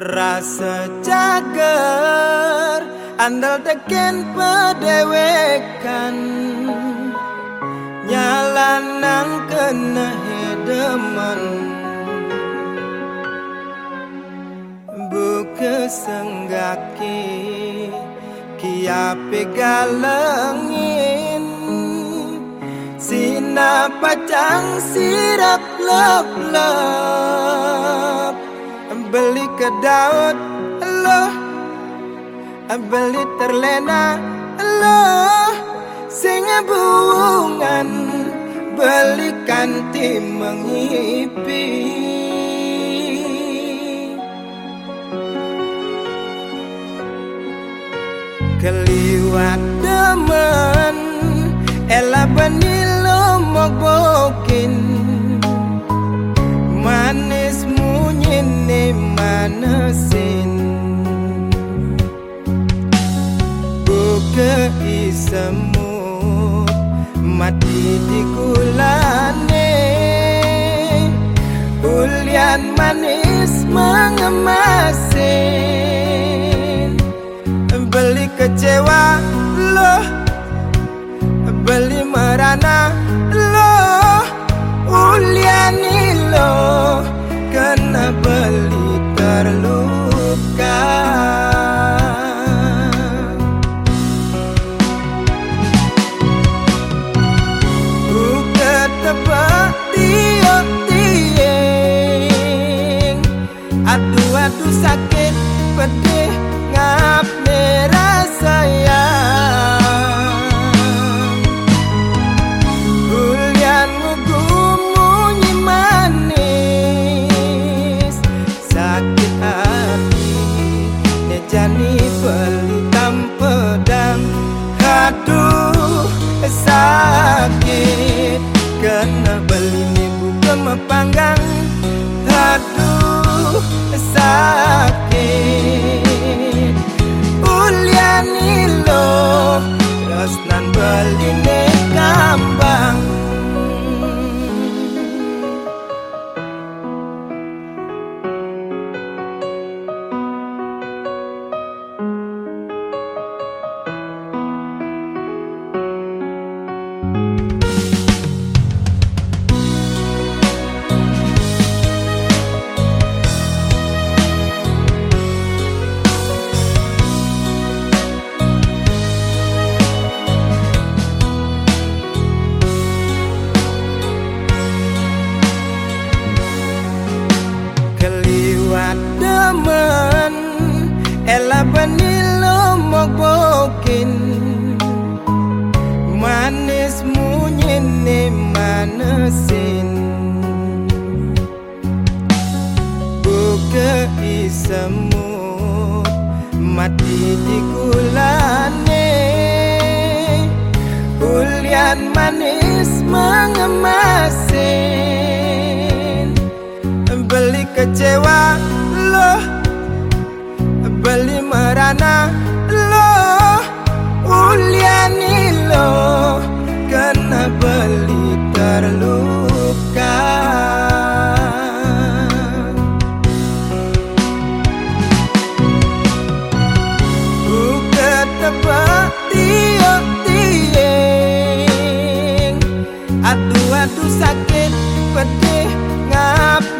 merasa cager andal teken pedewekan. Nang kena hedeman. Buka senggaki kiape galengin. Sina pacang sirap lep lep beli ke daun lo beli terlena. Lo sing bungan beli kanti mengipi. Keliwat demen ela benilo mogokin manasin buka isemut mati di gulane. Ulian manis mengemasin beli kecewa loh beli merana loh. Uliani demen ela benilo mogokin manis munyine manesin. Buka isemut mati di gulane. Ulian manis mengemasin sakit pedih ngap